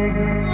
Mm-hmm.